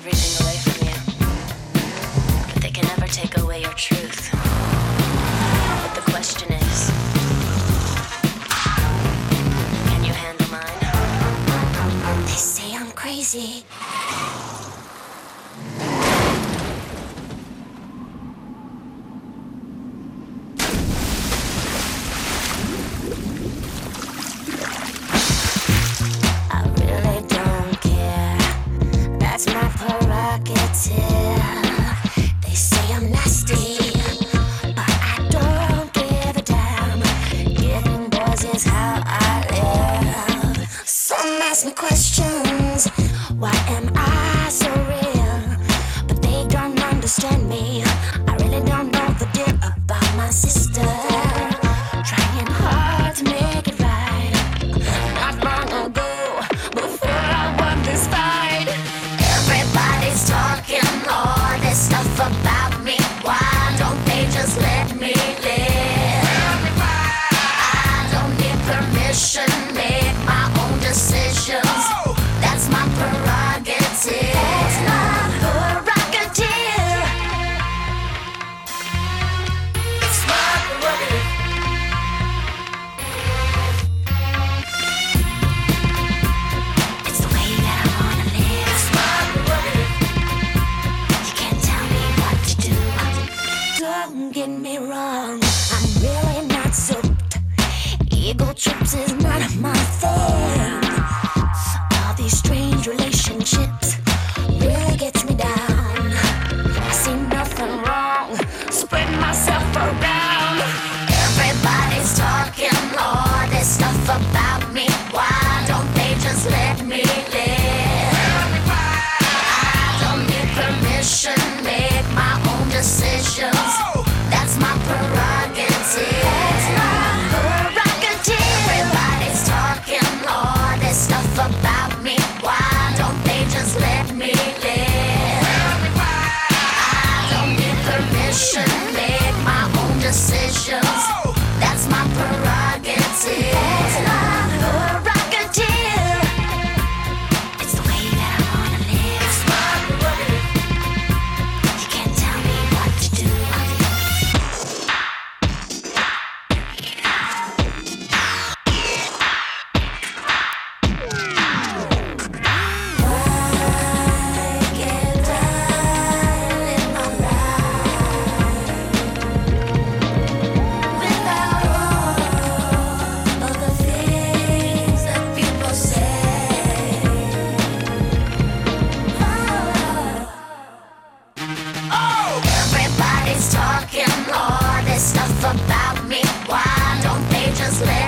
everything away from you, but they can never take away your truth. But the question is, can you handle mine? They say I'm crazy. I really don't care. That's my They say I'm nasty, but I don't give a damn. Is how I live. Some ask me questions. Why am I me Don't get me wrong, I'm really not soaked. Ego trips is not my thing. All these strange relationships really gets me down. I see nothing wrong, spread myself around. Everybody's talking all this stuff about me. about me? Why don't they just let